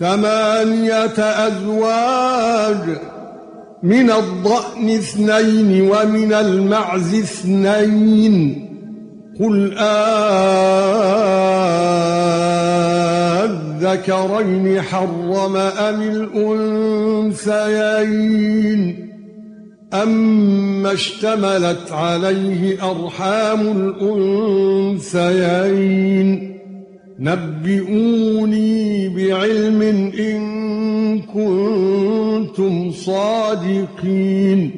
ثمانية أزواج من الضأن اثنين ومن المعز اثنين. قل أذكرين حرم أم الأنثيين؟ أما اشتملت عليه أرحام الأنثيين. نبئوني بعلم إن كنتم صادقين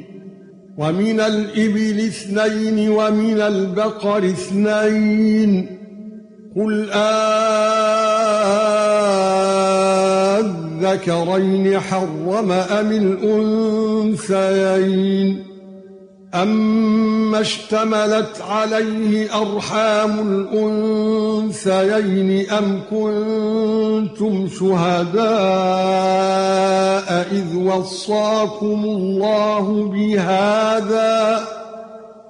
ومن الإبل اثنين ومن البقر اثنين قل أذكرين حرم أم الأنثيين اما اشتملت عليه ارحام الانثيين ام كنتم شهداء اذ وصاكم الله بهذا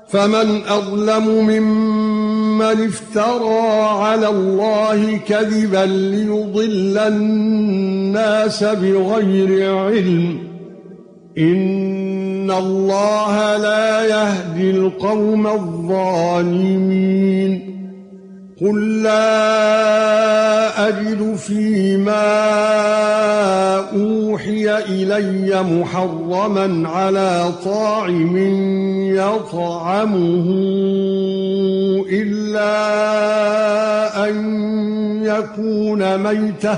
فمن اظلم ممن افترى على الله كذبا ليضل الناس بغير علم ان الله لا يهدي القوم الظالمين قل لا اجد فيما اوحي الي محرما على طاعم يطعمه الا ان يكون ميته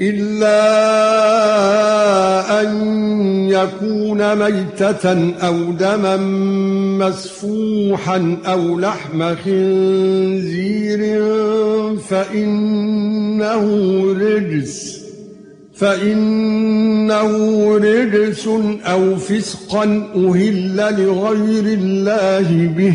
الا ان يكون ميتة أو دما مسفوحا أو لحم خنزير فإنه رجس فإنه رجس أو فسقا أهل لغير الله به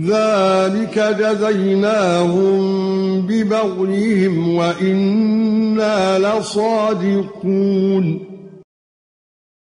ذلك جزيناهم ببغيهم وإنا لصادقون.